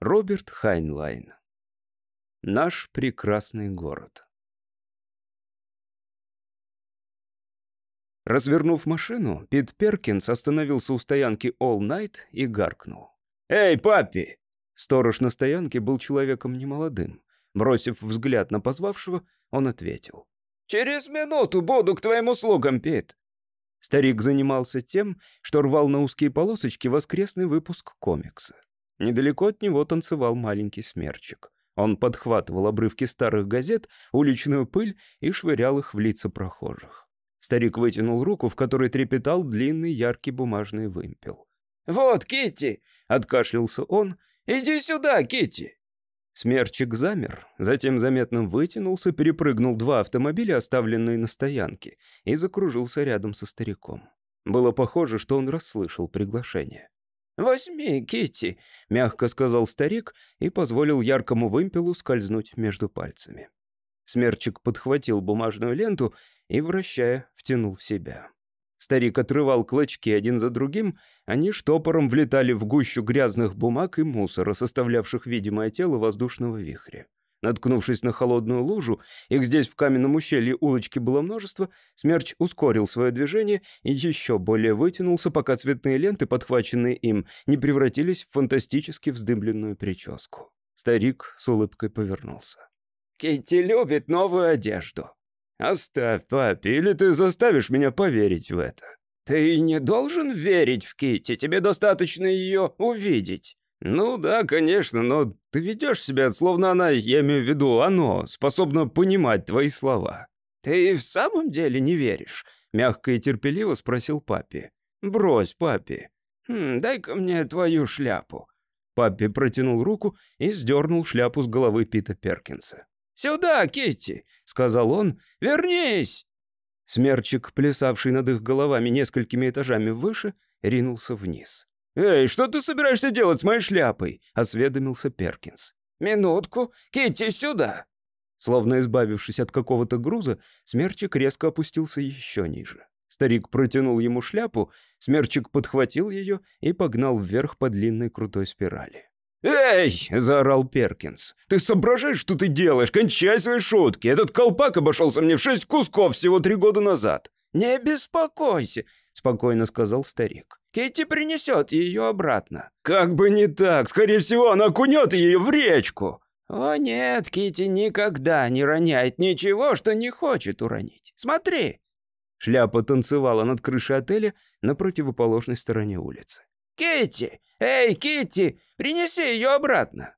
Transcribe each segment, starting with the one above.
Роберт Хайнлайн. Наш прекрасный город. Развернув машину, Пит Перкинс остановился у стоянки All Night и гаркнул. «Эй, папи!» Сторож на стоянке был человеком немолодым. Бросив взгляд на позвавшего, он ответил. «Через минуту буду к твоим услугам, Пит». Старик занимался тем, что рвал на узкие полосочки воскресный выпуск комикса. Недалеко от него танцевал маленький смерчик. Он подхватывал обрывки старых газет, уличную пыль и швырял их в лица прохожих. Старик вытянул руку, в которой трепетал длинный яркий бумажный вымпел. «Вот, Китти!» — откашлялся он. «Иди сюда, Китти!» Смерчик замер, затем заметно вытянулся, перепрыгнул два автомобиля, оставленные на стоянке, и закружился рядом со стариком. Было похоже, что он расслышал приглашение. «Возьми, Китти, мягко сказал старик и позволил яркому вымпелу скользнуть между пальцами. Смерчик подхватил бумажную ленту и, вращая, втянул в себя. Старик отрывал клочки один за другим, они штопором влетали в гущу грязных бумаг и мусора, составлявших видимое тело воздушного вихря. Наткнувшись на холодную лужу, их здесь в каменном ущелье улочки было множество, Смерч ускорил свое движение и еще более вытянулся, пока цветные ленты, подхваченные им, не превратились в фантастически вздымленную прическу. Старик с улыбкой повернулся. «Китти любит новую одежду», «Оставь, папе, или ты заставишь меня поверить в это». «Ты не должен верить в Кити, тебе достаточно ее увидеть». «Ну да, конечно, но ты ведешь себя, словно она, я имею в виду, оно, способно понимать твои слова». «Ты в самом деле не веришь?» — мягко и терпеливо спросил папе. «Брось, папе. Хм, дай-ка мне твою шляпу». Папе протянул руку и сдернул шляпу с головы Пита Перкинса. «Сюда, Китти!» — сказал он. «Вернись!» Смерчик, плясавший над их головами несколькими этажами выше, ринулся вниз. «Эй, что ты собираешься делать с моей шляпой?» — осведомился Перкинс. «Минутку. Китти, сюда!» Словно избавившись от какого-то груза, Смерчик резко опустился еще ниже. Старик протянул ему шляпу, Смерчик подхватил ее и погнал вверх по длинной крутой спирали. «Эй!» — заорал Перкинс. «Ты соображаешь, что ты делаешь? Кончай свои шутки! Этот колпак обошелся мне в шесть кусков всего три года назад!» «Не беспокойся!» — спокойно сказал старик. «Китти принесет ее обратно». «Как бы не так! Скорее всего, она окунет ее в речку!» «О нет, Китти никогда не роняет ничего, что не хочет уронить. Смотри!» Шляпа танцевала над крышей отеля на противоположной стороне улицы. «Китти! Эй, Китти! Принеси ее обратно!»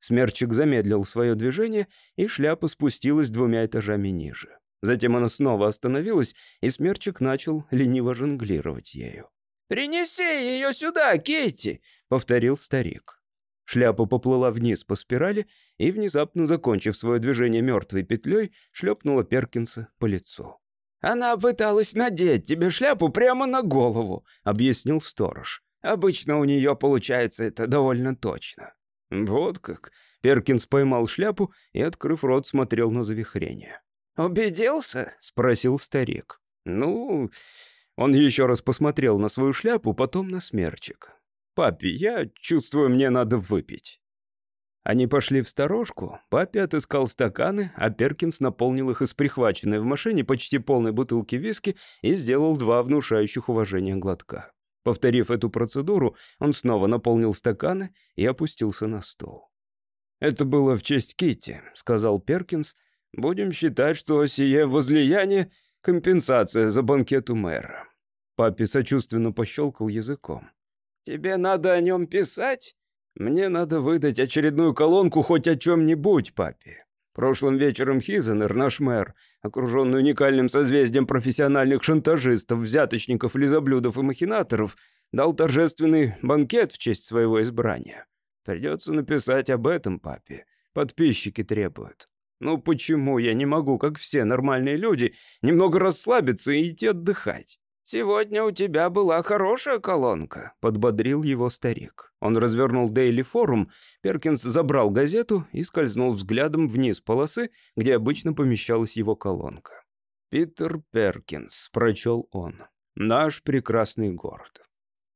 Смерчик замедлил свое движение, и шляпа спустилась двумя этажами ниже. Затем она снова остановилась, и Смерчик начал лениво жонглировать ею. «Принеси ее сюда, Китти!» — повторил старик. Шляпа поплыла вниз по спирали и, внезапно закончив свое движение мертвой петлей, шлепнула Перкинса по лицу. «Она пыталась надеть тебе шляпу прямо на голову», — объяснил сторож. Обычно у нее получается это довольно точно». «Вот как». Перкинс поймал шляпу и, открыв рот, смотрел на завихрение. «Убедился?» — спросил старик. «Ну...» Он еще раз посмотрел на свою шляпу, потом на смерчик. «Папе, я чувствую, мне надо выпить». Они пошли в сторожку, папе отыскал стаканы, а Перкинс наполнил их из прихваченной в машине почти полной бутылки виски и сделал два внушающих уважения глотка. Повторив эту процедуру, он снова наполнил стаканы и опустился на стол. «Это было в честь Китти», — сказал Перкинс. «Будем считать, что сие возлияние — компенсация за банкет у мэра». Папе сочувственно пощелкал языком. «Тебе надо о нем писать? Мне надо выдать очередную колонку хоть о чем-нибудь, папе. Прошлым вечером Хизенер, наш мэр, окруженный уникальным созвездием профессиональных шантажистов, взяточников, лизоблюдов и махинаторов, дал торжественный банкет в честь своего избрания. Придется написать об этом папе. Подписчики требуют. Ну почему я не могу, как все нормальные люди, немного расслабиться и идти отдыхать? «Сегодня у тебя была хорошая колонка», — подбодрил его старик. Он развернул Daily Forum, Перкинс забрал газету и скользнул взглядом вниз полосы, где обычно помещалась его колонка. «Питер Перкинс», — прочел он. «Наш прекрасный город».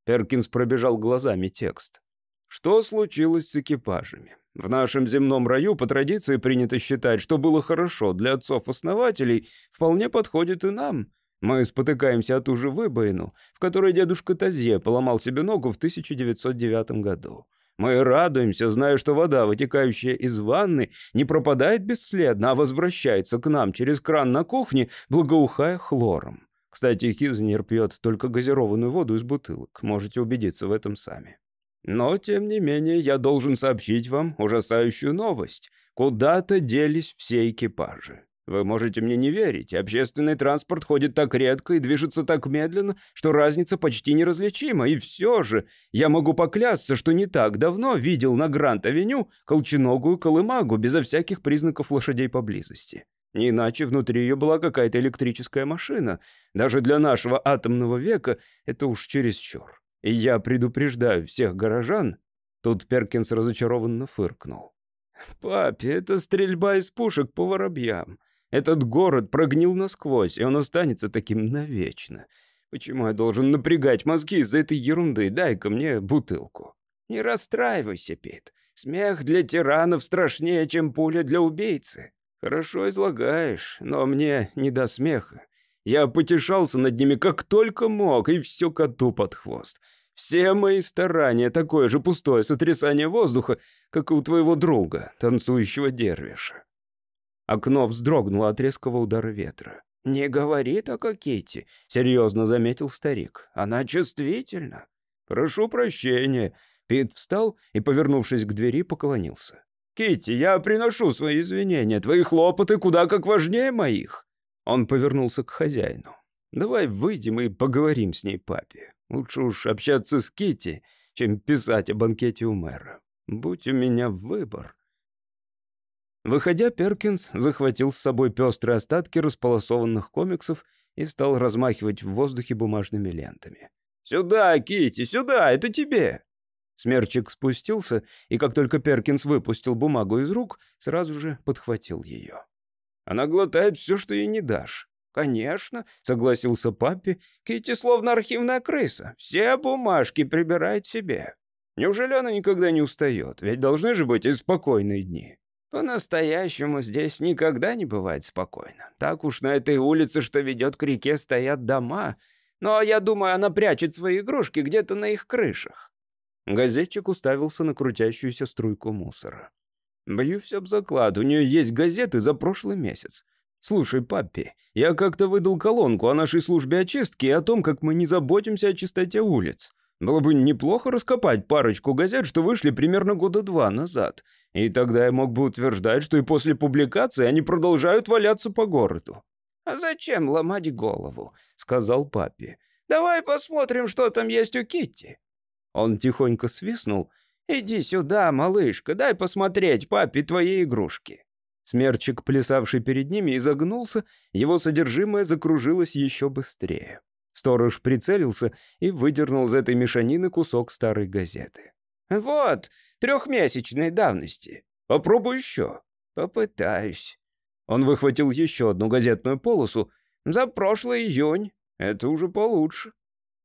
Перкинс пробежал глазами текст. Что случилось с экипажами? В нашем земном раю по традиции принято считать, что было хорошо для отцов-основателей, вполне подходит и нам. Мы спотыкаемся о ту же выбоину, в которой дедушка Тазье поломал себе ногу в 1909 году. Мы радуемся, зная, что вода, вытекающая из ванны, не пропадает бесследно, а возвращается к нам через кран на кухне, благоухая хлором. Кстати, Кизнер пьет только газированную воду из бутылок. Можете убедиться в этом сами. Но, тем не менее, я должен сообщить вам ужасающую новость. Куда-то делись все экипажи. Вы можете мне не верить, общественный транспорт ходит так редко и движется так медленно, что разница почти неразличима, и все же я могу поклясться, что не так давно видел на Грант-авеню колченогую колымагу безо всяких признаков лошадей поблизости. Не иначе внутри ее была какая-то электрическая машина. Даже для нашего атомного века это уж чересчур. И я предупреждаю всех горожан. Тут Перкинс разочарованно фыркнул. «Папе, это стрельба из пушек по воробьям. Этот город прогнил насквозь, и он останется таким навечно. Почему я должен напрягать мозги из-за этой ерунды? Дай-ка мне бутылку». «Не расстраивайся, Пит. Смех для тиранов страшнее, чем пуля для убийцы. Хорошо излагаешь, но мне не до смеха. Я потешался над ними как только мог, и все коту под хвост. Все мои старания — такое же пустое сотрясание воздуха, как и у твоего друга, танцующего дервиша. Окно вздрогнуло от резкого удара ветра. «Не говори так о Кити», — серьезно заметил старик. «Она чувствительна». «Прошу прощения». Пит встал и, повернувшись к двери, поклонился. Кити, я приношу свои извинения. Твои хлопоты куда как важнее моих». Он повернулся к хозяину. «Давай выйдем и поговорим с ней, папе. Лучше уж общаться с Кити, чем писать о банкете у мэра. Будь у меня выбор». Выходя, Перкинс захватил с собой пестрые остатки располосованных комиксов и стал размахивать в воздухе бумажными лентами. «Сюда, Кити, сюда, это тебе!» Смерчик спустился, и как только Перкинс выпустил бумагу из рук, сразу же подхватил ее. Она глотает все, что ей не дашь. «Конечно», — согласился папе, — «Китти словно архивная крыса. Все бумажки прибирает себе. Неужели она никогда не устает? Ведь должны же быть и спокойные дни». «По-настоящему здесь никогда не бывает спокойно. Так уж на этой улице, что ведет к реке, стоят дома. Но я думаю, она прячет свои игрушки где-то на их крышах». Газетчик уставился на крутящуюся струйку мусора. Боюсь об заклад, у нее есть газеты за прошлый месяц. Слушай, папе, я как-то выдал колонку о нашей службе очистки и о том, как мы не заботимся о чистоте улиц. Было бы неплохо раскопать парочку газет, что вышли примерно года два назад. И тогда я мог бы утверждать, что и после публикации они продолжают валяться по городу. «А зачем ломать голову?» — сказал папе. «Давай посмотрим, что там есть у Китти». Он тихонько свистнул, «Иди сюда, малышка, дай посмотреть папе твои игрушки». Смерчик, плясавший перед ними, изогнулся, его содержимое закружилось еще быстрее. Сторож прицелился и выдернул из этой мешанины кусок старой газеты. «Вот, трехмесячной давности. Попробуй еще». «Попытаюсь». Он выхватил еще одну газетную полосу. «За прошлый июнь. Это уже получше».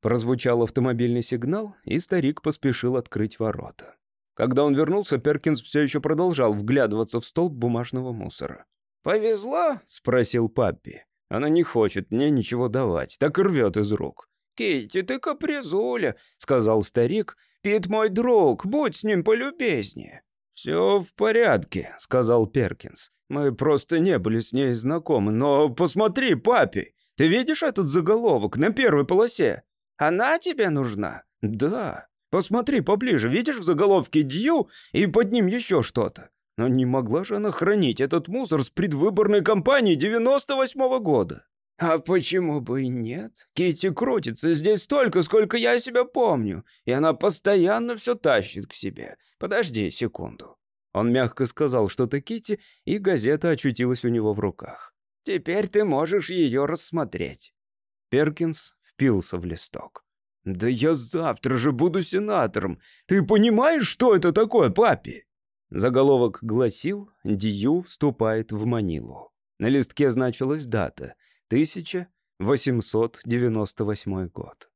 Прозвучал автомобильный сигнал, и старик поспешил открыть ворота. Когда он вернулся, Перкинс все еще продолжал вглядываться в столб бумажного мусора. «Повезло?» — спросил папи. «Она не хочет мне ничего давать, так и рвет из рук». «Китти, ты капризуля», — сказал старик. «Пит мой друг, будь с ним полюбезнее». «Все в порядке», — сказал Перкинс. «Мы просто не были с ней знакомы, но посмотри, папе, ты видишь этот заголовок на первой полосе? Она тебе нужна? Да. Посмотри поближе, видишь в заголовке «Дью» и под ним еще что-то? Но не могла же она хранить этот мусор с предвыборной кампании 98-го года? А почему бы и нет? Кити крутится здесь столько, сколько я себя помню, и она постоянно все тащит к себе. Подожди секунду. Он мягко сказал что-то Кити, и газета очутилась у него в руках. Теперь ты можешь ее рассмотреть. Перкинс впился в листок. «Да я завтра же буду сенатором. Ты понимаешь, что это такое, папе?» Заголовок гласил «Дью вступает в Манилу». На листке значилась дата — 1898 год.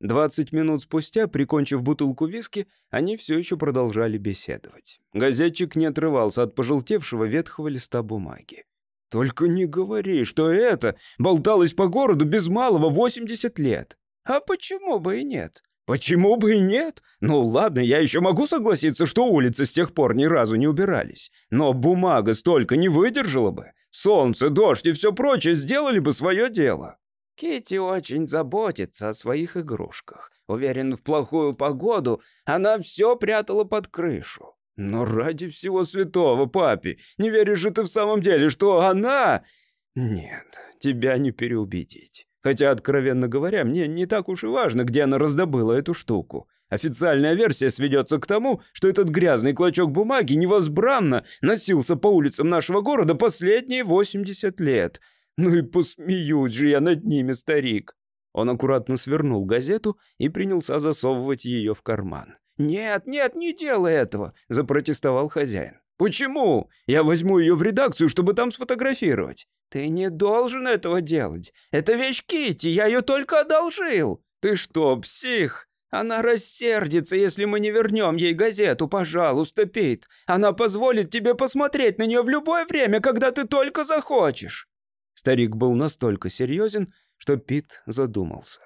Двадцать минут спустя, прикончив бутылку виски, они все еще продолжали беседовать. Газетчик не отрывался от пожелтевшего ветхого листа бумаги. «Только не говори, что это болталось по городу без малого 80 лет». «А почему бы и нет?» «Почему бы и нет? Ну ладно, я еще могу согласиться, что улицы с тех пор ни разу не убирались. Но бумага столько не выдержала бы. Солнце, дождь и все прочее сделали бы свое дело». Кити очень заботится о своих игрушках. Уверен, в плохую погоду она все прятала под крышу. Но ради всего святого, папи, не веришь же ты в самом деле, что она... Нет, тебя не переубедить. Хотя, откровенно говоря, мне не так уж и важно, где она раздобыла эту штуку. Официальная версия сведется к тому, что этот грязный клочок бумаги невозбранно носился по улицам нашего города последние 80 лет — ну и посмеюсь же я над ними, старик. Он аккуратно свернул газету и принялся засовывать ее в карман. «Нет, нет, не делай этого!» – запротестовал хозяин. «Почему? Я возьму ее в редакцию, чтобы там сфотографировать». «Ты не должен этого делать. Это вещь Кити, я ее только одолжил». «Ты что, псих? Она рассердится, если мы не вернем ей газету, пожалуйста, Пит. Она позволит тебе посмотреть на нее в любое время, когда ты только захочешь». Старик был настолько серьезен, что Пит задумался.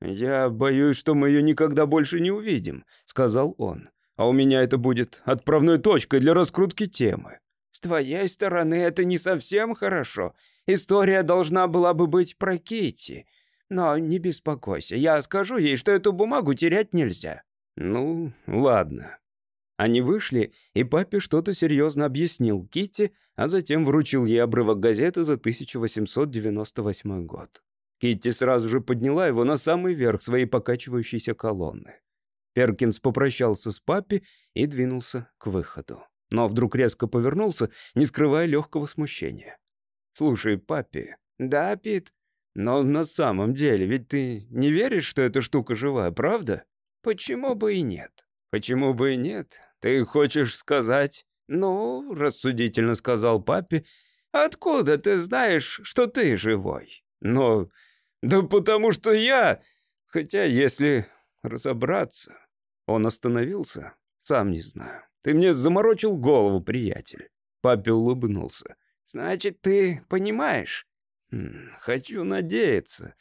«Я боюсь, что мы ее никогда больше не увидим», — сказал он. «А у меня это будет отправной точкой для раскрутки темы». «С твоей стороны это не совсем хорошо. История должна была бы быть про Кити. Но не беспокойся, я скажу ей, что эту бумагу терять нельзя». «Ну, ладно», они вышли, и папе что-то серьезно объяснил Кити, а затем вручил ей обрывок газеты за 1898 год. Китти сразу же подняла его на самый верх своей покачивающейся колонны. Перкинс попрощался с папи и двинулся к выходу. Но вдруг резко повернулся, не скрывая легкого смущения. «Слушай, папи...» «Да, Пит?» «Но на самом деле, ведь ты не веришь, что эта штука живая, правда?» «Почему бы и нет?» «Почему бы и нет? «Ты хочешь сказать?» «Ну, — рассудительно сказал папе, — откуда ты знаешь, что ты живой?» «Ну, да потому что я... Хотя, если разобраться...» Он остановился. «Сам не знаю. Ты мне заморочил голову, приятель». Папе улыбнулся. «Значит, ты понимаешь?» «Хочу надеяться.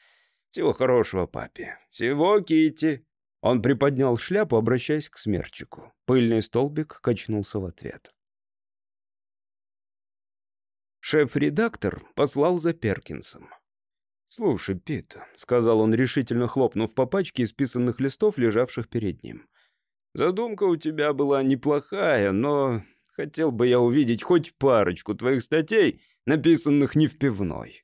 Всего хорошего, папе. Всего, Кити. Он приподнял шляпу, обращаясь к смерчику. Пыльный столбик качнулся в ответ. Шеф-редактор послал за Перкинсом. «Слушай, Пит», — сказал он, решительно хлопнув по пачке исписанных листов, лежавших перед ним. «Задумка у тебя была неплохая, но хотел бы я увидеть хоть парочку твоих статей, написанных не в пивной».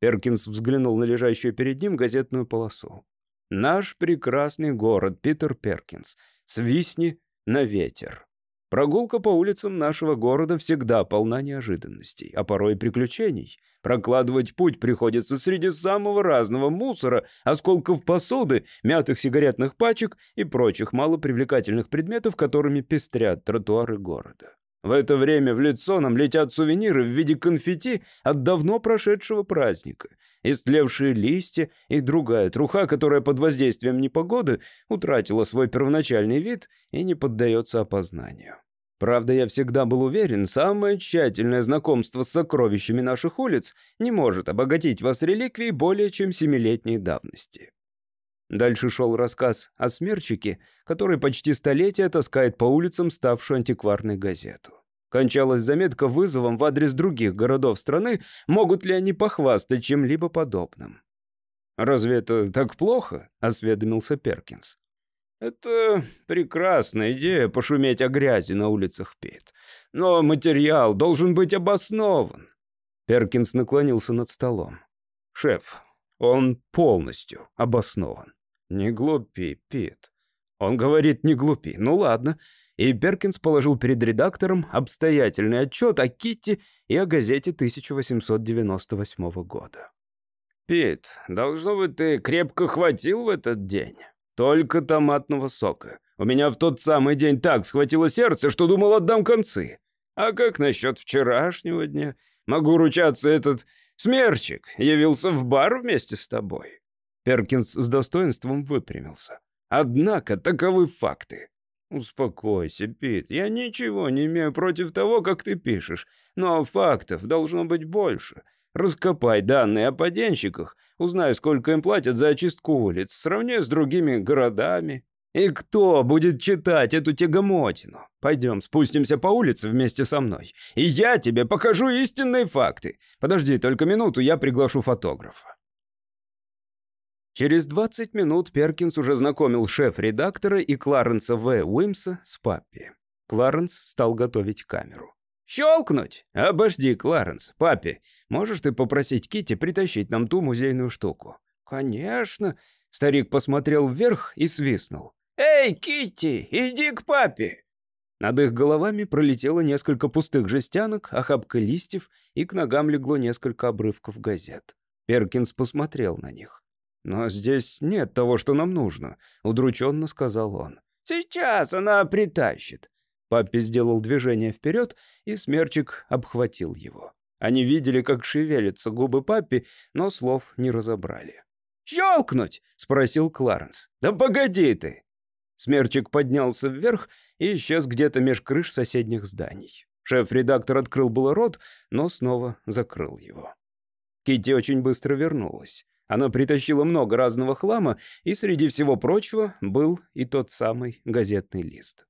Перкинс взглянул на лежащую перед ним газетную полосу. Наш прекрасный город, Питер Перкинс. Свистни на ветер. Прогулка по улицам нашего города всегда полна неожиданностей, а порой и приключений. Прокладывать путь приходится среди самого разного мусора, осколков посуды, мятых сигаретных пачек и прочих малопривлекательных предметов, которыми пестрят тротуары города. В это время в лицо нам летят сувениры в виде конфетти от давно прошедшего праздника, истлевшие листья и другая труха, которая под воздействием непогоды утратила свой первоначальный вид и не поддается опознанию. Правда, я всегда был уверен, самое тщательное знакомство с сокровищами наших улиц не может обогатить вас реликвией более чем семилетней давности. Дальше шел рассказ о смерчике, который почти столетие таскает по улицам ставшую антикварной газету. Кончалась заметка вызовом в адрес других городов страны, могут ли они похвастать чем-либо подобным. «Разве это так плохо?» — осведомился Перкинс. «Это прекрасная идея пошуметь о грязи на улицах Пит. Но материал должен быть обоснован». Перкинс наклонился над столом. «Шеф, он полностью обоснован. Не глупи, Пит. Он говорит, не глупи. Ну ладно. И Перкинс положил перед редактором обстоятельный отчет о Китти и о газете 1898 года. «Пит, должно быть, ты крепко хватил в этот день. Только томатного сока. У меня в тот самый день так схватило сердце, что думал, отдам концы. А как насчет вчерашнего дня? Могу ручаться, этот смерчик явился в бар вместе с тобой. Перкинс с достоинством выпрямился. «Однако таковы факты». «Успокойся, Пит, я ничего не имею против того, как ты пишешь, но фактов должно быть больше. Раскопай данные о поденщиках, узнай, сколько им платят за очистку улиц, сравни с другими городами. И кто будет читать эту тягомотину? Пойдем, спустимся по улице вместе со мной, и я тебе покажу истинные факты. Подожди только минуту, я приглашу фотографа. Через 20 минут Перкинс уже знакомил шеф-редактора и Кларенса В. Уимса с паппи. Кларенс стал готовить камеру. «Щелкнуть! Обожди, Кларенс. Папе, можешь ты попросить Кити притащить нам ту музейную штуку?» «Конечно!» Старик посмотрел вверх и свистнул. «Эй, Кити, иди к папе!» Над их головами пролетело несколько пустых жестянок, охапка листьев, и к ногам легло несколько обрывков газет. Перкинс посмотрел на них. «Но здесь нет того, что нам нужно», — удрученно сказал он. «Сейчас она притащит». Паппи сделал движение вперед, и смерчик обхватил его. Они видели, как шевелятся губы папи, но слов не разобрали. «Щелкнуть?» — спросил Кларенс. «Да погоди ты!» Смерчик поднялся вверх и исчез где-то меж крыш соседних зданий. Шеф-редактор открыл было рот, но снова закрыл его. Кити очень быстро вернулась. Она притащила много разного хлама, и среди всего прочего был и тот самый газетный лист.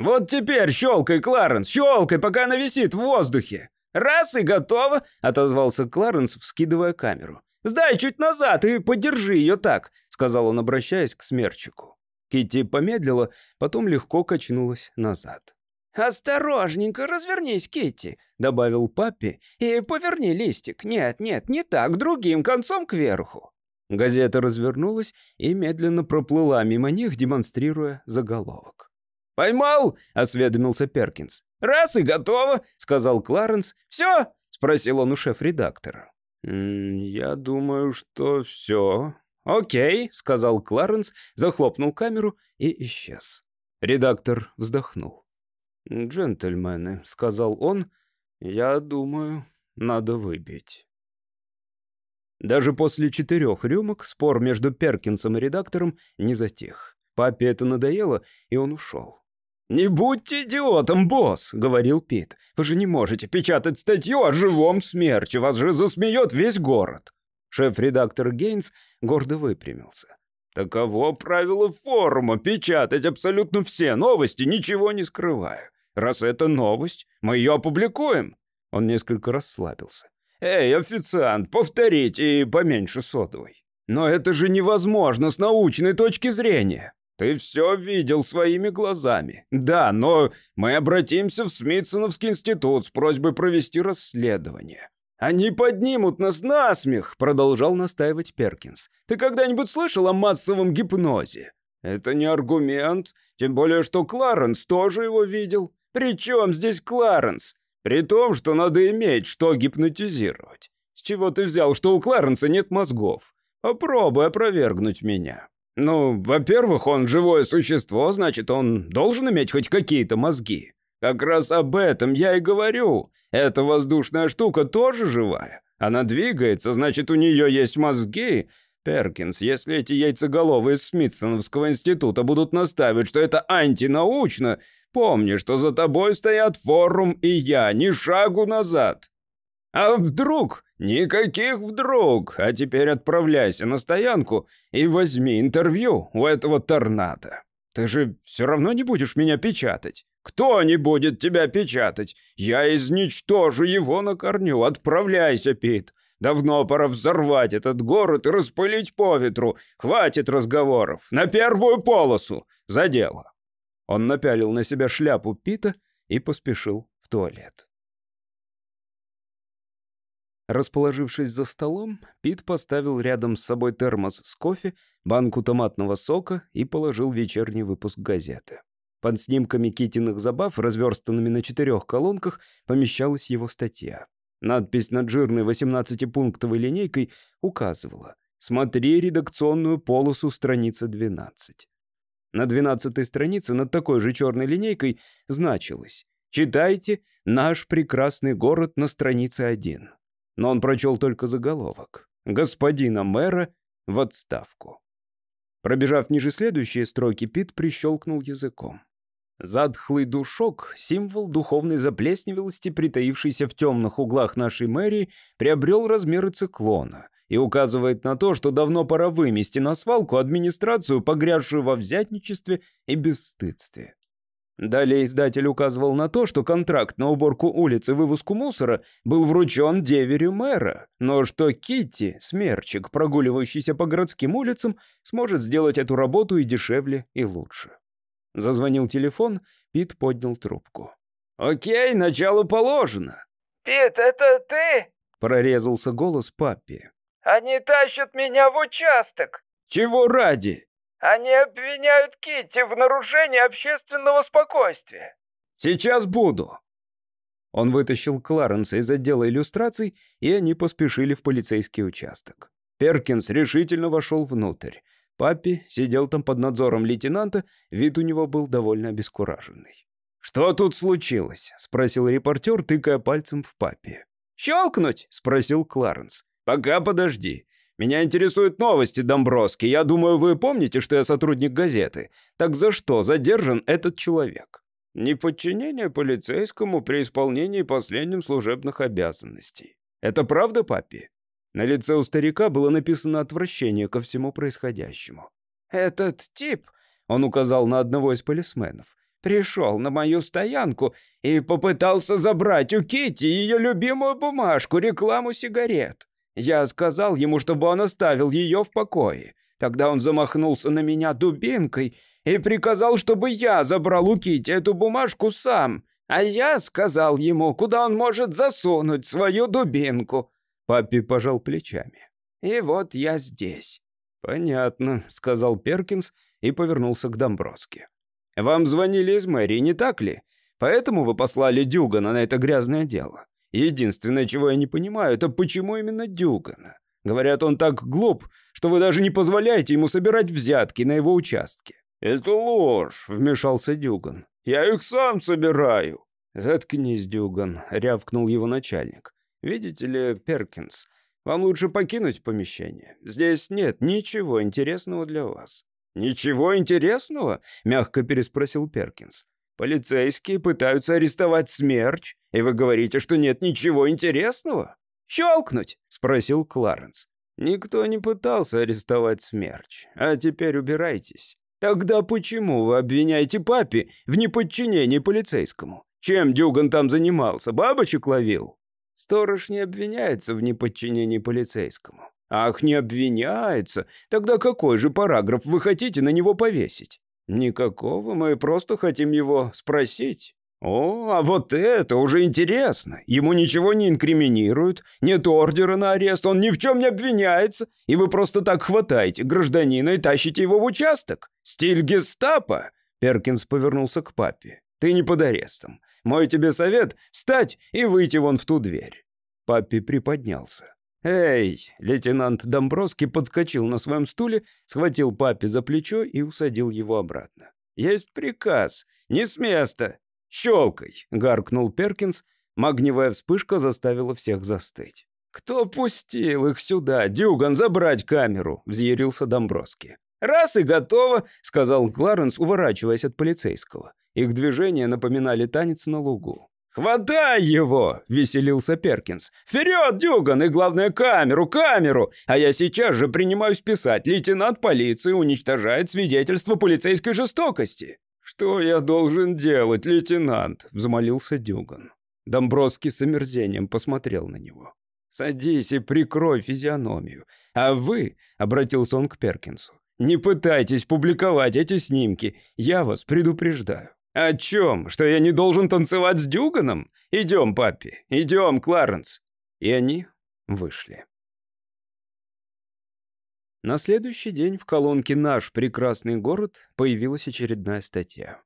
«Вот теперь щелкай, Кларенс, щелкай, пока она висит в воздухе!» «Раз и готово!» — отозвался Кларенс, вскидывая камеру. «Сдай чуть назад и подержи ее так», — сказал он, обращаясь к смерчику. Китти помедлила, потом легко качнулась назад. «Осторожненько развернись, Китти», — добавил папе, — «и поверни листик. Нет, нет, не так, другим концом кверху». Газета развернулась и медленно проплыла мимо них, демонстрируя заголовок. «Поймал?» — осведомился Перкинс. «Раз и готово», — сказал Кларенс. «Все?» — спросил он у шеф-редактора. «Я думаю, что все». «Окей», — сказал Кларенс, захлопнул камеру и исчез. Редактор вздохнул. «Джентльмены», — сказал он, — «я думаю, надо выпить». Даже после четырех рюмок спор между Перкинсом и редактором не затих. Папе это надоело, и он ушел. «Не будьте идиотом, босс!» — говорил Пит. «Вы же не можете печатать статью о живом смерче, вас же засмеет весь город!» Шеф-редактор Гейнс гордо выпрямился. «Таково правило форума — печатать абсолютно все новости, ничего не скрывая. Раз это новость, мы ее опубликуем!» Он несколько расслабился. «Эй, официант, повторите и поменьше сотовой!» «Но это же невозможно с научной точки зрения!» Ты все видел своими глазами. Да, но мы обратимся в Смитсоновский институт с просьбой провести расследование. Они поднимут нас на смех, продолжал настаивать Перкинс. Ты когда-нибудь слышал о массовом гипнозе? Это не аргумент, тем более что Кларенс тоже его видел. Причем здесь Кларенс? При том, что надо иметь, что гипнотизировать. С чего ты взял, что у Кларенса нет мозгов? Попробуй опровергнуть меня. Ну, во-первых, он живое существо, значит, он должен иметь хоть какие-то мозги. Как раз об этом я и говорю. Эта воздушная штука тоже живая. Она двигается, значит, у нее есть мозги. Перкинс, если эти яйцеголовые из Смитсоновского института будут настаивать, что это антинаучно, помни, что за тобой стоят форум и я, ни шагу назад. А вдруг? Никаких вдруг. А теперь отправляйся на стоянку и возьми интервью у этого торнадо. Ты же все равно не будешь меня печатать. Кто не будет тебя печатать? Я изничтожу его на корню. Отправляйся, Пит. Давно пора взорвать этот город и распылить по ветру. Хватит разговоров. На первую полосу. За дело. Он напялил на себя шляпу Пита и поспешил в туалет. Расположившись за столом, Пит поставил рядом с собой термос с кофе, банку томатного сока и положил вечерний выпуск газеты. Под снимками китиных забав, разверстанными на четырех колонках, помещалась его статья. Надпись над жирной 18-пунктовой линейкой указывала «Смотри редакционную полосу страницы 12». На 12 странице над такой же черной линейкой значилось «Читайте «Наш прекрасный город» на странице 1» но он прочел только заголовок. «Господина мэра в отставку. Пробежав ниже следующие строки, Пит прищелкнул языком. Задхлый душок, символ духовной заплесневелости, притаившийся в темных углах нашей мэрии, приобрел размеры циклона и указывает на то, что давно пора вымести на свалку администрацию, погрязшую во взятничестве и бесстыдстве. Далее издатель указывал на то, что контракт на уборку улиц и вывозку мусора был вручен деверю мэра, но что Китти, смерчик, прогуливающийся по городским улицам, сможет сделать эту работу и дешевле, и лучше. Зазвонил телефон, Пит поднял трубку. «Окей, начало положено». «Пит, это ты?» — прорезался голос папи. «Они тащат меня в участок». «Чего ради?» Они обвиняют Китти в нарушении общественного спокойствия. Сейчас буду. Он вытащил Кларенса из отдела иллюстраций, и они поспешили в полицейский участок. Перкинс решительно вошел внутрь. Папи сидел там под надзором лейтенанта, вид у него был довольно обескураженный. «Что тут случилось?» — спросил репортер, тыкая пальцем в папе. «Щелкнуть?» — спросил Кларенс. «Пока подожди. Меня интересуют новости, Домбровский. Я думаю, вы помните, что я сотрудник газеты. Так за что задержан этот человек? Неподчинение полицейскому при исполнении последним служебных обязанностей. Это правда, папе? На лице у старика было написано отвращение ко всему происходящему. «Этот тип», — он указал на одного из полисменов, пришел на мою стоянку и попытался забрать у Кити ее любимую бумажку, рекламу сигарет. Я сказал ему, чтобы он оставил ее в покое. Тогда он замахнулся на меня дубинкой и приказал, чтобы я забрал у Кити эту бумажку сам. А я сказал ему, куда он может засунуть свою дубинку. Папи пожал плечами. И вот я здесь. Понятно, сказал Перкинс и повернулся к Домбровски. Вам звонили из мэрии, не так ли? Поэтому вы послали Дюгана на это грязное дело. Единственное, чего я не понимаю, это почему именно Дюгана? Говорят, он так глуп, что вы даже не позволяете ему собирать взятки на его участке. «Это ложь», — вмешался Дюган. «Я их сам собираю». «Заткнись, Дюган», — рявкнул его начальник. «Видите ли, Перкинс, вам лучше покинуть помещение. Здесь нет ничего интересного для вас». «Ничего интересного?» — мягко переспросил Перкинс. Полицейские пытаются арестовать Смерч, и вы говорите, что нет ничего интересного? Щелкнуть?» — спросил Кларенс. «Никто не пытался арестовать Смерч, а теперь убирайтесь. Тогда почему вы обвиняете папе в неподчинении полицейскому? Чем Дюган там занимался, бабочек ловил?» Сторож не обвиняется в неподчинении полицейскому. Ах, не обвиняется? Тогда какой же параграф вы хотите на него повесить? «Никакого, мы просто хотим его спросить». «О, а вот это уже интересно. Ему ничего не инкриминируют, нет ордера на арест, он ни в чем не обвиняется, и вы просто так хватаете гражданина и тащите его в участок. Стиль гестапо!» Перкинс повернулся к папе. «Ты не под арестом. Мой тебе совет — встать и выйти вон в ту дверь». Папе приподнялся. «Эй!» — лейтенант Домбровский подскочил на своем стуле, схватил папе за плечо и усадил его обратно. «Есть приказ! Не с места! Щелкай!» — гаркнул Перкинс. Магниевая вспышка заставила всех застыть. «Кто пустил их сюда? Дюган, забрать камеру!» — взъярился Домбровский. «Раз и готово!» — сказал Кларенс, уворачиваясь от полицейского. Их движения напоминали танец на лугу. «Хватай его!» — веселился Перкинс. «Вперед, Дюган, и главное, камеру, камеру! А я сейчас же принимаюсь писать. Лейтенант полиции уничтожает свидетельство полицейской жестокости». «Что я должен делать, лейтенант?» — взмолился Дюган. Домбровский с омерзением посмотрел на него. «Садись и прикрой физиономию. А вы, — обратился он к Перкинсу, — не пытайтесь публиковать эти снимки. Я вас предупреждаю. «О чем? Что я не должен танцевать с Дюганом? Идем, папе, идем, Кларенс!» И они вышли. На следующий день в колонке «Наш прекрасный город» появилась очередная статья.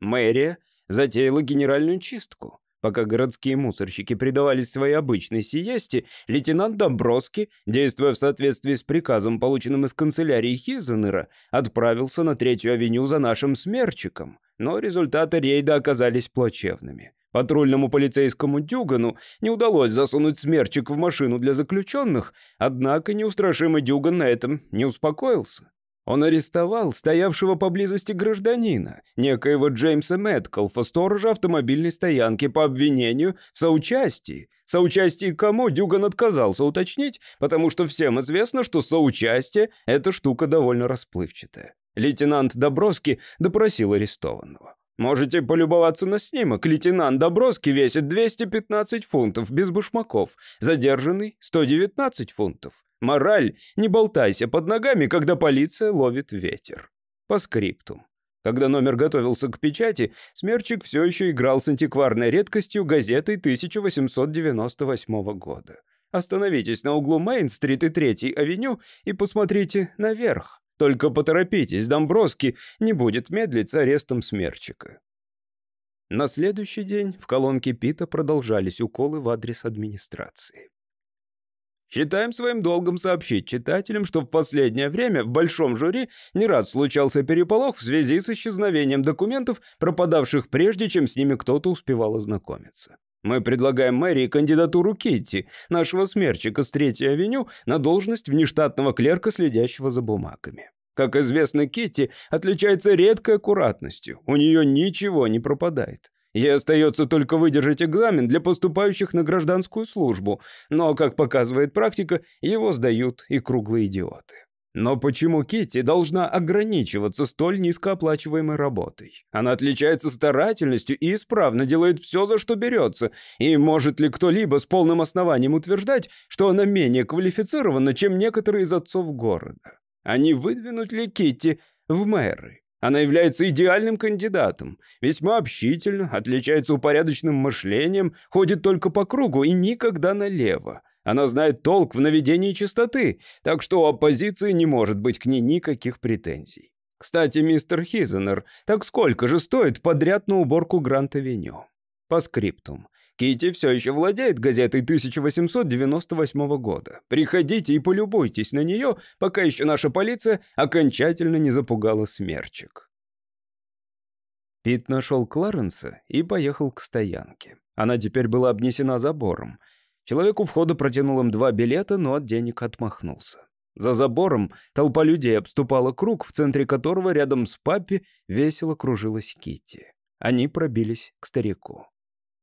Мэрия затеяла генеральную чистку. Пока городские мусорщики предавались своей обычной сиесте, лейтенант Домбровский, действуя в соответствии с приказом, полученным из канцелярии Хизенера, отправился на Третью авеню за нашим смерчиком. Но результаты рейда оказались плачевными. Патрульному полицейскому Дюгану не удалось засунуть смерчик в машину для заключенных, однако неустрашимый Дюган на этом не успокоился. Он арестовал стоявшего поблизости гражданина, некоего Джеймса Мэткалфа, сторожа автомобильной стоянки по обвинению в соучастии. Соучастии кому Дюган отказался уточнить, потому что всем известно, что соучастие – эта штука довольно расплывчатая. Лейтенант Доброски допросил арестованного. Можете полюбоваться на снимок. Лейтенант Доброски весит 215 фунтов, без башмаков. Задержанный – 119 фунтов. Мораль – не болтайся под ногами, когда полиция ловит ветер. По скриптум. Когда номер готовился к печати, Смерчик все еще играл с антикварной редкостью газетой 1898 года. Остановитесь на углу Мейн-стрит и Третьей авеню и посмотрите наверх. Только поторопитесь, Домбровский не будет медлить с арестом Смерчика. На следующий день в колонке Пита продолжались уколы в адрес администрации. Считаем своим долгом сообщить читателям, что в последнее время в большом жюри не раз случался переполох в связи с исчезновением документов, пропадавших прежде, чем с ними кто-то успевал ознакомиться. Мы предлагаем мэрии кандидатуру Китти, нашего смерчика с Третьей авеню, на должность внештатного клерка, следящего за бумагами. Как известно, Китти отличается редкой аккуратностью, у нее ничего не пропадает. Ей остается только выдержать экзамен для поступающих на гражданскую службу, но, как показывает практика, его сдают и круглые идиоты. Но почему Китти должна ограничиваться столь низкооплачиваемой работой? Она отличается старательностью и исправно делает все, за что берется. И может ли кто-либо с полным основанием утверждать, что она менее квалифицирована, чем некоторые из отцов города? Они выдвинут ли Китти в мэры? Она является идеальным кандидатом, весьма общительна, отличается упорядоченным мышлением, ходит только по кругу и никогда налево. Она знает толк в наведении чистоты, так что у оппозиции не может быть к ней никаких претензий. Кстати, мистер Хизенер, так сколько же стоит подряд на уборку Грант-авеню? По скриптум. Кити все еще владеет газетой 1898 года. Приходите и полюбуйтесь на нее, пока еще наша полиция окончательно не запугала смерчик. Пит нашел Кларенса и поехал к стоянке. Она теперь была обнесена забором. Человек у входа протянул им два билета, но от денег отмахнулся. За забором толпа людей обступала круг, в центре которого рядом с папи весело кружилась Китти. Они пробились к старику.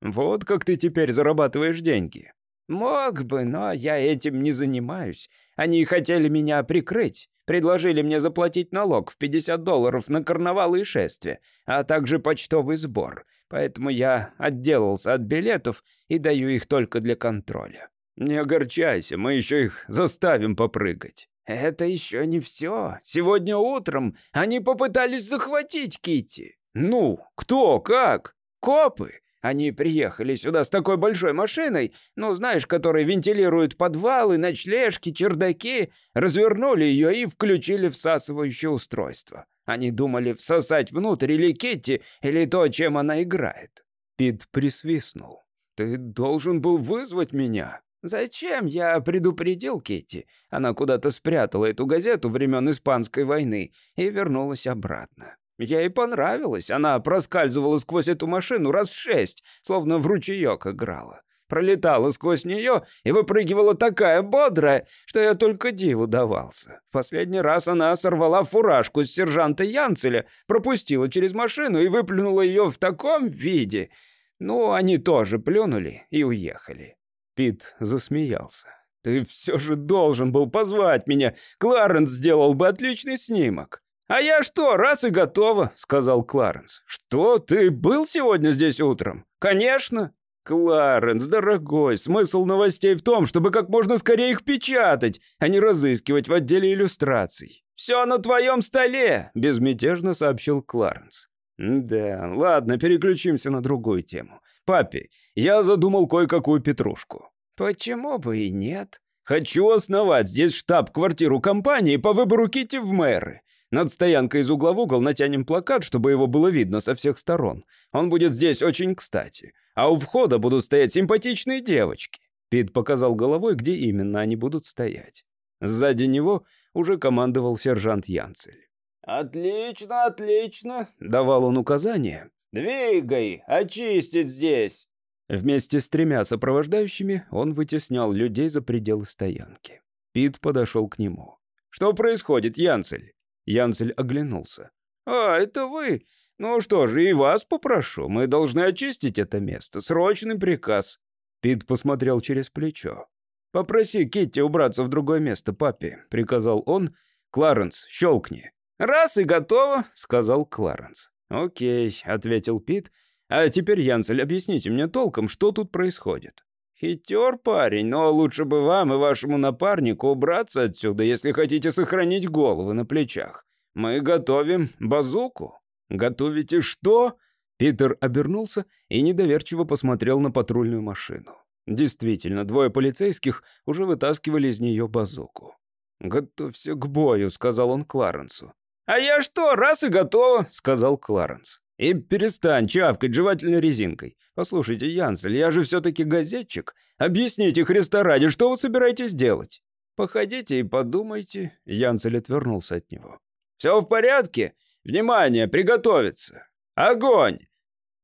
«Вот как ты теперь зарабатываешь деньги». «Мог бы, но я этим не занимаюсь. Они хотели меня прикрыть. Предложили мне заплатить налог в 50 долларов на карнавалы и шествия, а также почтовый сбор. Поэтому я отделался от билетов и даю их только для контроля. Не огорчайся, мы еще их заставим попрыгать. Это еще не все. Сегодня утром они попытались захватить Кити. Ну, кто, как? Копы. Они приехали сюда с такой большой машиной, ну, знаешь, которые вентилируют подвалы, ночлежки, чердаки, развернули ее и включили всасывающее устройство. Они думали всосать внутрь или Китти, или то, чем она играет. Пит присвистнул. «Ты должен был вызвать меня». «Зачем? Я предупредил Китти. Она куда-то спрятала эту газету времен Испанской войны и вернулась обратно. Ей понравилось. Она проскальзывала сквозь эту машину раз шесть, словно в ручеек играла. Пролетала сквозь нее и выпрыгивала такая бодрая, что я только диву давался. В последний раз она сорвала фуражку с сержанта Янцеля, пропустила через машину и выплюнула ее в таком виде. Ну, они тоже плюнули и уехали. Пит засмеялся. «Ты все же должен был позвать меня. Кларенс сделал бы отличный снимок». «А я что, раз и готово», — сказал Кларенс. «Что, ты был сегодня здесь утром?» «Конечно». «Кларенс, дорогой, смысл новостей в том, чтобы как можно скорее их печатать, а не разыскивать в отделе иллюстраций». «Все на твоем столе», — безмятежно сообщил Кларенс. «Да, ладно, переключимся на другую тему. Папе, я задумал кое-какую петрушку». «Почему бы и нет?» «Хочу основать здесь штаб-квартиру компании по выбору Кити в мэры. Над стоянкой из угла в угол натянем плакат, чтобы его было видно со всех сторон. Он будет здесь очень кстати. А у входа будут стоять симпатичные девочки. Пит показал головой, где именно они будут стоять. Сзади него уже командовал сержант Янцель. «Отлично, отлично», — давал он указания. «Двигай! Очистить здесь!» Вместе с тремя сопровождающими он вытеснял людей за пределы стоянки. Пит подошел к нему. «Что происходит, Янцель?» Янцель оглянулся. «А, это вы? Ну что же, и вас попрошу. Мы должны очистить это место. Срочный приказ». Пит посмотрел через плечо. «Попроси Китти убраться в другое место, папе», — приказал он. «Кларенс, щелкни». «Раз и готово», — сказал Кларенс. «Окей», — ответил Пит. «А теперь, Янцель, объясните мне толком, что тут происходит». «Хитер парень, но лучше бы вам и вашему напарнику убраться отсюда, если хотите сохранить головы на плечах. Мы готовим базуку». «Готовите что?» Питер обернулся и недоверчиво посмотрел на патрульную машину. Действительно, двое полицейских уже вытаскивали из нее базуку. «Готовься к бою», — сказал он Кларенсу. «А я что, раз и готово», — сказал Кларенс. «И перестань чавкать жевательной резинкой. Послушайте, Янсель, я же все-таки газетчик. Объясните, Христа ради, что вы собираетесь делать?» «Походите и подумайте», — Янсель отвернулся от него. «Все в порядке? Внимание, приготовиться! Огонь!»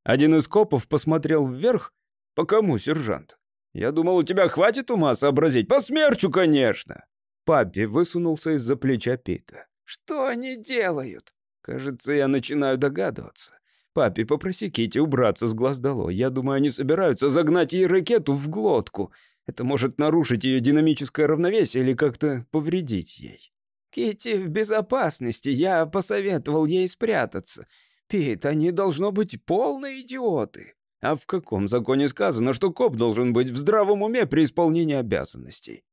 Один из копов посмотрел вверх. «По кому, сержант?» «Я думал, у тебя хватит ума сообразить. По смерчу, конечно!» Папе высунулся из-за плеча Пита. «Что они делают?» «Кажется, я начинаю догадываться. Папе, попроси Кити убраться с глаз долой. Я думаю, они собираются загнать ей ракету в глотку. Это может нарушить ее динамическое равновесие или как-то повредить ей». Кити в безопасности. Я посоветовал ей спрятаться. Пит, они должно быть полные идиоты. А в каком законе сказано, что коп должен быть в здравом уме при исполнении обязанностей?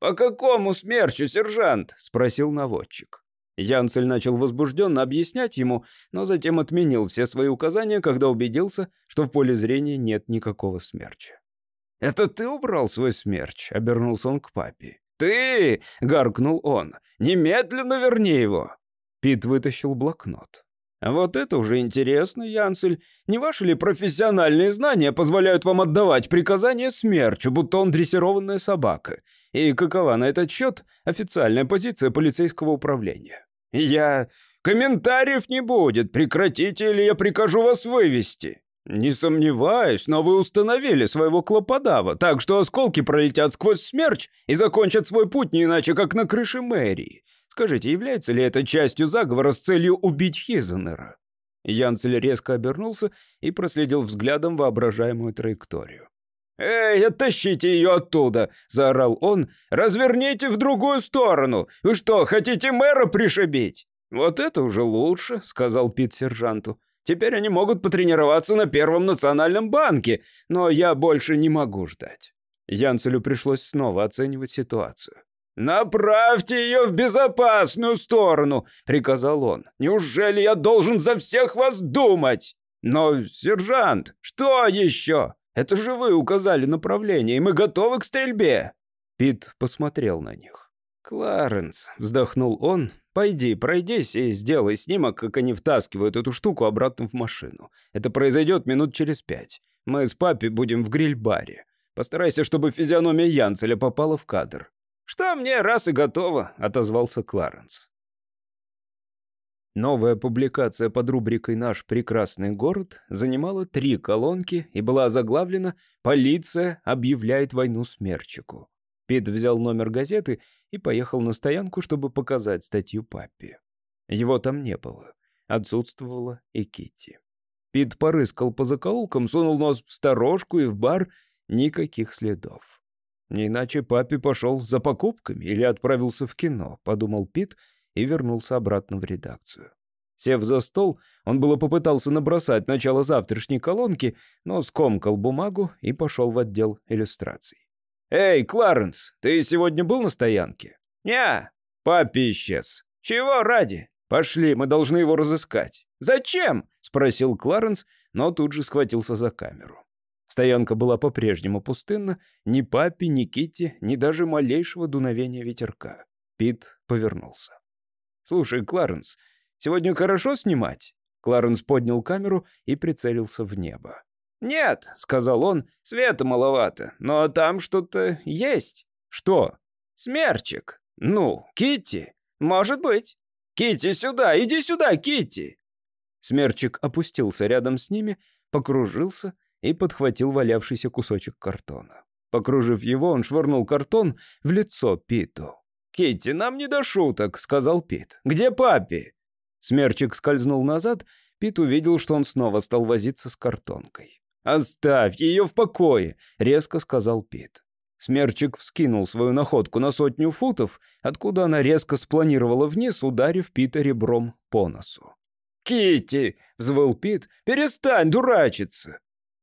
«По какому смерчу, сержант?» — спросил наводчик. Янцель начал возбужденно объяснять ему, но затем отменил все свои указания, когда убедился, что в поле зрения нет никакого смерча. «Это ты убрал свой смерч?» — обернулся он к папе. «Ты!» — гаркнул он. «Немедленно верни его!» Пит вытащил блокнот. «Вот это уже интересно, Янсель. Не ваши ли профессиональные знания позволяют вам отдавать приказания смерчу, будто он дрессированная собака? И какова на этот счет официальная позиция полицейского управления?» «Я... Комментариев не будет. Прекратите, или я прикажу вас вывести». «Не сомневаюсь, но вы установили своего клоподава, так что осколки пролетят сквозь смерч и закончат свой путь не иначе, как на крыше мэрии. Скажите, является ли это частью заговора с целью убить Хизенера?» Янцель резко обернулся и проследил взглядом воображаемую траекторию. «Эй, оттащите ее оттуда!» — заорал он. «Разверните в другую сторону! Вы что, хотите мэра пришибить?» «Вот это уже лучше», — сказал Пит сержанту. «Теперь они могут потренироваться на Первом национальном банке, но я больше не могу ждать». Янцелю пришлось снова оценивать ситуацию. «Направьте ее в безопасную сторону!» — приказал он. «Неужели я должен за всех вас думать?» «Но, сержант, что еще? Это же вы указали направление, и мы готовы к стрельбе!» Пит посмотрел на них. «Кларенс», — вздохнул он, — «пойди, пройдись и сделай снимок, как они втаскивают эту штуку обратно в машину. Это произойдет минут через пять. Мы с папой будем в гриль-баре. Постарайся, чтобы физиономия Янцеля попала в кадр. «Что мне, раз и готово», — отозвался Кларенс. Новая публикация под рубрикой «Наш прекрасный город» занимала три колонки и была заглавлена «Полиция объявляет войну смерчику». Пит взял номер газеты и поехал на стоянку, чтобы показать статью папе. Его там не было. Отсутствовала и Китти. Пит порыскал по закоулкам, сунул нос в сторожку и в бар. Никаких следов. Не иначе папе пошел за покупками или отправился в кино, подумал Пит и вернулся обратно в редакцию. Сев за стол, он было попытался набросать начало завтрашней колонки, но скомкал бумагу и пошел в отдел иллюстраций. «Эй, Кларенс, ты сегодня был на стоянке?» «Не, папе исчез». «Чего ради?» «Пошли, мы должны его разыскать». «Зачем?» — спросил Кларенс, но тут же схватился за камеру. Стоянка была по-прежнему пустынна, ни папи, ни Китти, ни даже малейшего дуновения ветерка. Пит повернулся. «Слушай, Кларенс, сегодня хорошо снимать?» Кларенс поднял камеру и прицелился в небо. «Нет», — сказал он, — «света маловато, но там что-то есть». «Что?» «Смерчик». «Ну, Китти?» «Может быть». «Китти, сюда, иди сюда, Китти!» Смерчик опустился рядом с ними, покружился и подхватил валявшийся кусочек картона. Покружив его, он швырнул картон в лицо Питу. «Китти, нам не до шуток», — сказал Пит. «Где папи?» Смерчик скользнул назад, Пит увидел, что он снова стал возиться с картонкой. «Оставь ее в покое», — резко сказал Пит. Смерчик вскинул свою находку на сотню футов, откуда она резко спланировала вниз, ударив Пита ребром по носу. Китти, взвыл Пит, перестань дурачиться.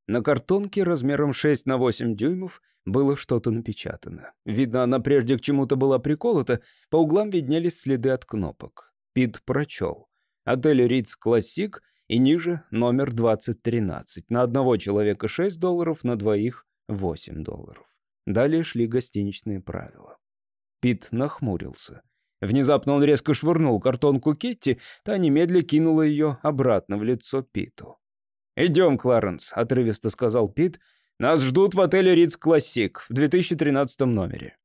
На картонке размером 6 на 8 дюймов было что-то напечатано. Видно, она прежде к чему-то была приколота, по углам виднелись следы от кнопок. Пит прочел. Отель Ридс Классик и ниже номер 2013. На одного человека 6 долларов, на двоих 8 долларов. Далее шли гостиничные правила. Пит нахмурился. Внезапно он резко швырнул картонку Китти, та немедля кинула ее обратно в лицо Питу. «Идем, Кларенс», — отрывисто сказал Пит. «Нас ждут в отеле Ридс Классик в 2013 номере».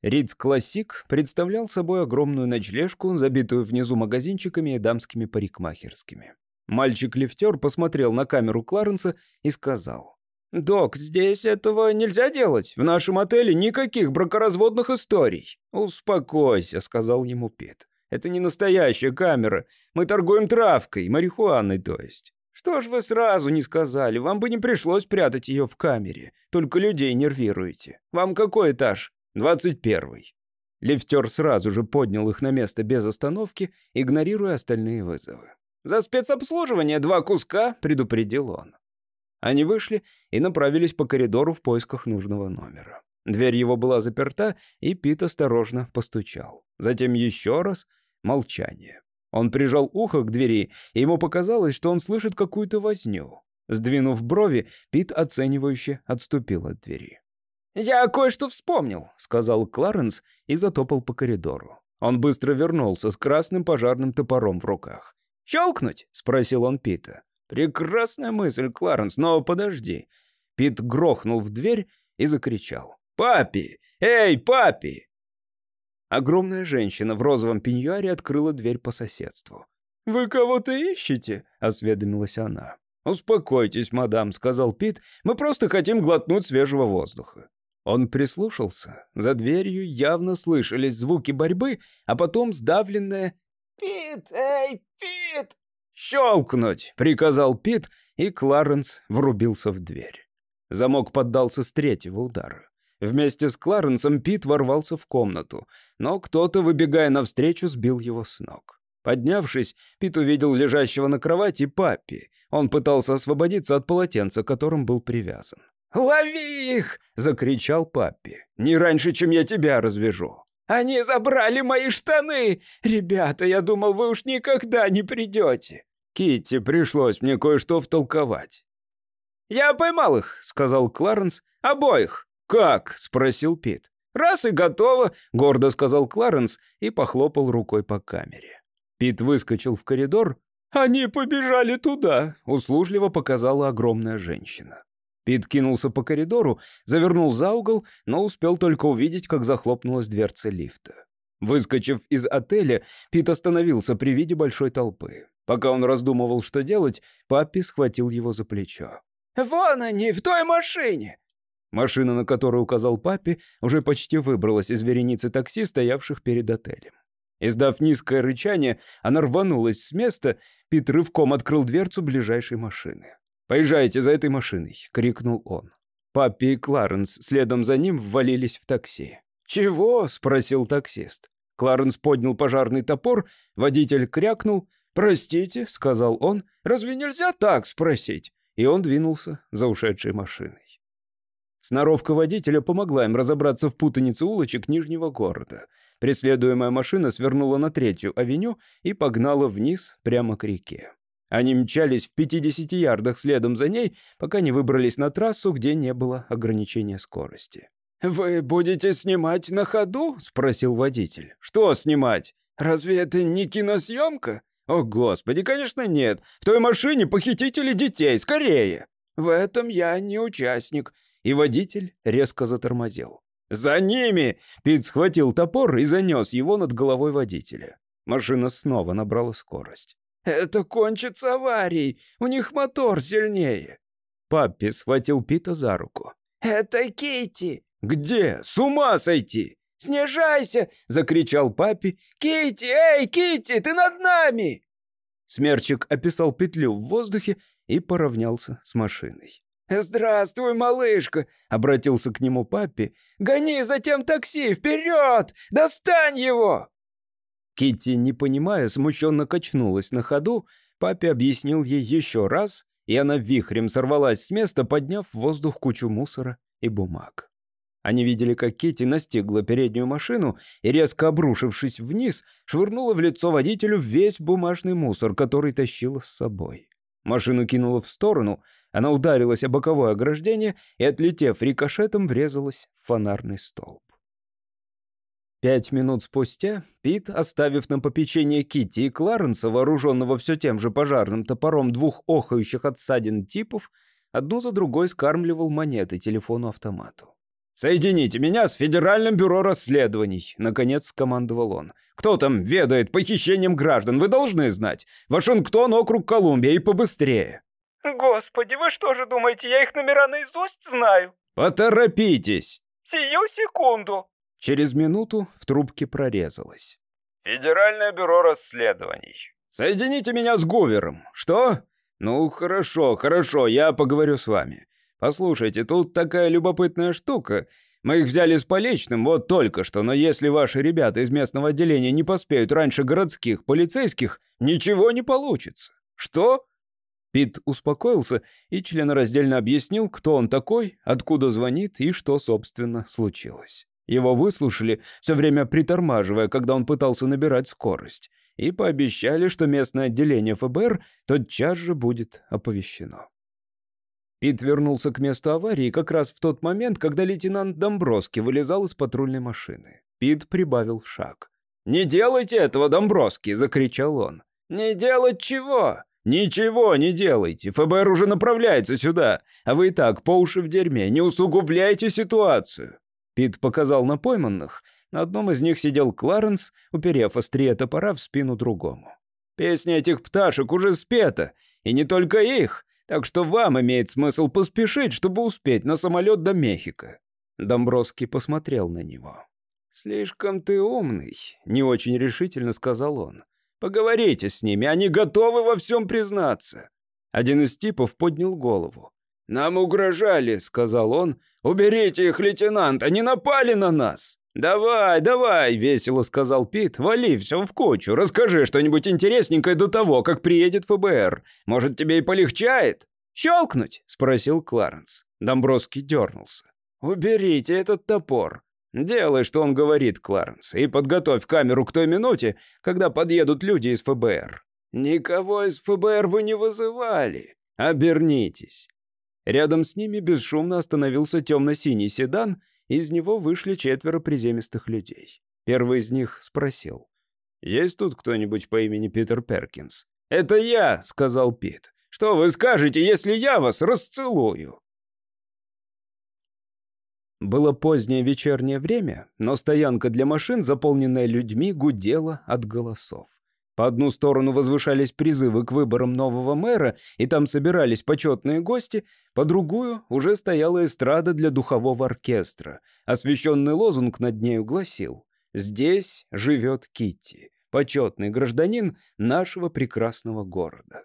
Ридс Классик представлял собой огромную ночлежку, забитую внизу магазинчиками и дамскими парикмахерскими. Мальчик-лифтер посмотрел на камеру Кларенса и сказал. «Док, здесь этого нельзя делать. В нашем отеле никаких бракоразводных историй». «Успокойся», — сказал ему Пит. «Это не настоящая камера. Мы торгуем травкой, марихуаной, то есть». «Что ж вы сразу не сказали? Вам бы не пришлось прятать ее в камере. Только людей нервируете. Вам какой этаж?» «Двадцать первый». Лифтер сразу же поднял их на место без остановки, игнорируя остальные вызовы. «За спецобслуживание два куска», — предупредил он. Они вышли и направились по коридору в поисках нужного номера. Дверь его была заперта, и Пит осторожно постучал. Затем еще раз молчание. Он прижал ухо к двери, и ему показалось, что он слышит какую-то возню. Сдвинув брови, Пит оценивающе отступил от двери. «Я кое-что вспомнил», — сказал Кларенс и затопал по коридору. Он быстро вернулся с красным пожарным топором в руках. «Щелкнуть?» — спросил он Пита. «Прекрасная мысль, Кларенс, но подожди». Пит грохнул в дверь и закричал. «Папи! Эй, папи!» Огромная женщина в розовом пеньюаре открыла дверь по соседству. «Вы кого-то ищете?» — осведомилась она. «Успокойтесь, мадам», — сказал Пит. «Мы просто хотим глотнуть свежего воздуха». Он прислушался. За дверью явно слышались звуки борьбы, а потом сдавленное «Пит! Эй, Пит!» «Щелкнуть!» — приказал Пит, и Кларенс врубился в дверь. Замок поддался с третьего удара. Вместе с Кларенсом Пит ворвался в комнату, но кто-то, выбегая навстречу, сбил его с ног. Поднявшись, Пит увидел лежащего на кровати папи. Он пытался освободиться от полотенца, которым был привязан. «Лови их!» — закричал папи. «Не раньше, чем я тебя развяжу!» «Они забрали мои штаны! Ребята, я думал, вы уж никогда не придете!» Китти, пришлось мне кое-что втолковать. «Я поймал их», — сказал Кларенс. «Обоих». «Как?» — спросил Пит. «Раз и готово», — гордо сказал Кларенс и похлопал рукой по камере. Пит выскочил в коридор. «Они побежали туда», — услужливо показала огромная женщина. Пит кинулся по коридору, завернул за угол, но успел только увидеть, как захлопнулась дверца лифта. Выскочив из отеля, Пит остановился при виде большой толпы. Пока он раздумывал, что делать, папи схватил его за плечо. «Вон они, в той машине!» Машина, на которую указал папи, уже почти выбралась из вереницы такси, стоявших перед отелем. Издав низкое рычание, она рванулась с места, Пит рывком открыл дверцу ближайшей машины. «Поезжайте за этой машиной!» — крикнул он. Паппи и Кларенс следом за ним ввалились в такси. «Чего?» — спросил таксист. Кларенс поднял пожарный топор, водитель крякнул, «Простите», — сказал он, — «разве нельзя так спросить?» И он двинулся за ушедшей машиной. Сноровка водителя помогла им разобраться в путанице улочек Нижнего города. Преследуемая машина свернула на третью авеню и погнала вниз прямо к реке. Они мчались в 50 ярдах следом за ней, пока не выбрались на трассу, где не было ограничения скорости. «Вы будете снимать на ходу?» — спросил водитель. «Что снимать? Разве это не киносъемка?» «О, Господи, конечно нет. В той машине похитители детей, скорее!» «В этом я не участник». И водитель резко затормозил. «За ними!» Пит схватил топор и занес его над головой водителя. Машина снова набрала скорость. «Это кончится аварией! У них мотор сильнее!» Паппи схватил Пита за руку. «Это Кити!» «Где? С ума сойти!» «Снижайся!» — закричал папе. «Кити! Эй, Кити, ты над нами!» Смерчик описал петлю в воздухе и поравнялся с машиной. «Здравствуй, малышка!» — обратился к нему папе. «Гони за тем такси! Вперед! Достань его!» Китти, не понимая, смущенно качнулась на ходу. Папе объяснил ей еще раз, и она вихрем сорвалась с места, подняв в воздух кучу мусора и бумаг. Они видели, как Китти настигла переднюю машину и, резко обрушившись вниз, швырнула в лицо водителю весь бумажный мусор, который тащила с собой. Машину кинула в сторону, она ударилась о боковое ограждение и, отлетев рикошетом, врезалась в фонарный столб. Пять минут спустя Пит, оставив на попечение Кити и Кларенса, вооруженного все тем же пожарным топором двух охающих от ссадин типов, одну за другой скармливал монеты телефону-автомату. «Соедините меня с Федеральным бюро расследований», — наконец скомандовал он. «Кто там ведает похищением граждан, вы должны знать. Вашингтон, округ Колумбия и побыстрее». «Господи, вы что же думаете, я их номера наизусть знаю?» «Поторопитесь!» «Сию секунду!» Через минуту в трубке прорезалось. «Федеральное бюро расследований». «Соедините меня с Гувером. Что? Ну, хорошо, хорошо, я поговорю с вами. Послушайте, тут такая любопытная штука. Мы их взяли с поличным вот только что, но если ваши ребята из местного отделения не поспеют раньше городских полицейских, ничего не получится. Что?» Пит успокоился и членораздельно объяснил, кто он такой, откуда звонит и что, собственно, случилось. Его выслушали, все время притормаживая, когда он пытался набирать скорость, и пообещали, что местное отделение ФБР тотчас же будет оповещено. Пит вернулся к месту аварии как раз в тот момент, когда лейтенант Домброски вылезал из патрульной машины. Пит прибавил шаг. «Не делайте этого, Домброски!» — закричал он. «Не делать чего?» «Ничего не делайте, ФБР уже направляется сюда, а вы и так по уши в дерьме, не усугубляйте ситуацию». Пит показал на пойманных. На одном из них сидел Кларенс, уперев острие топора в спину другому. «Песня этих пташек уже спета, и не только их, так что вам имеет смысл поспешить, чтобы успеть на самолет до Мехико». Домбровский посмотрел на него. «Слишком ты умный», — не очень решительно сказал он. «Поговорите с ними, они готовы во всем признаться». Один из типов поднял голову. «Нам угрожали», — сказал он. «Уберите их, лейтенант, они напали на нас!» «Давай, давай!» — весело сказал Пит. «Вали все в кучу, расскажи что-нибудь интересненькое до того, как приедет ФБР. Может, тебе и полегчает?» «Щелкнуть?» — спросил Кларенс. Домбровский дернулся. «Уберите этот топор». «Делай, что он говорит, Кларенс, и подготовь камеру к той минуте, когда подъедут люди из ФБР». «Никого из ФБР вы не вызывали. Обернитесь». Рядом с ними бесшумно остановился темно-синий седан, из него вышли четверо приземистых людей. Первый из них спросил. «Есть тут кто-нибудь по имени Питер Перкинс?» «Это я», — сказал Пит. «Что вы скажете, если я вас расцелую?» Было позднее вечернее время, но стоянка для машин, заполненная людьми, гудела от голосов. По одну сторону возвышались призывы к выборам нового мэра, и там собирались почетные гости, по другую уже стояла эстрада для духового оркестра. Освещенный лозунг над нею гласил «Здесь живет Китти, почетный гражданин нашего прекрасного города».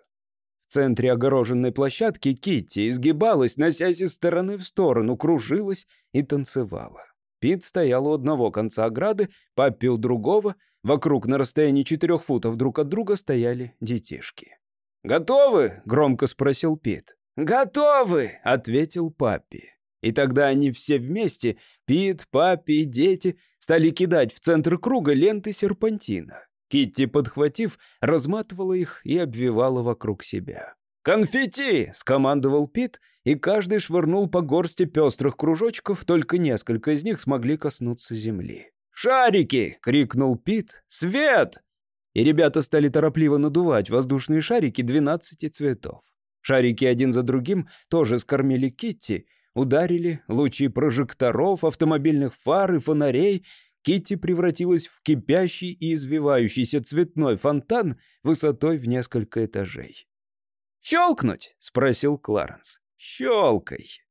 В центре огороженной площадки Китти изгибалась, носясь из стороны в сторону, кружилась и танцевала. Пит стоял у одного конца ограды, Паппи у другого — Вокруг на расстоянии четырех футов друг от друга стояли детишки. «Готовы?» — громко спросил Пит. «Готовы!» — ответил Паппи. И тогда они все вместе, Пит, Паппи и дети, стали кидать в центр круга ленты серпантина. Китти, подхватив, разматывала их и обвивала вокруг себя. «Конфетти!» — скомандовал Пит, и каждый швырнул по горсти пестрых кружочков, только несколько из них смогли коснуться земли. «Шарики!» — крикнул Пит. «Свет!» И ребята стали торопливо надувать воздушные шарики 12 цветов. Шарики один за другим тоже скормили Китти, ударили лучи прожекторов, автомобильных фар и фонарей. Китти превратилась в кипящий и извивающийся цветной фонтан высотой в несколько этажей. «Щелкнуть?» — спросил Кларенс. «Щелкай!»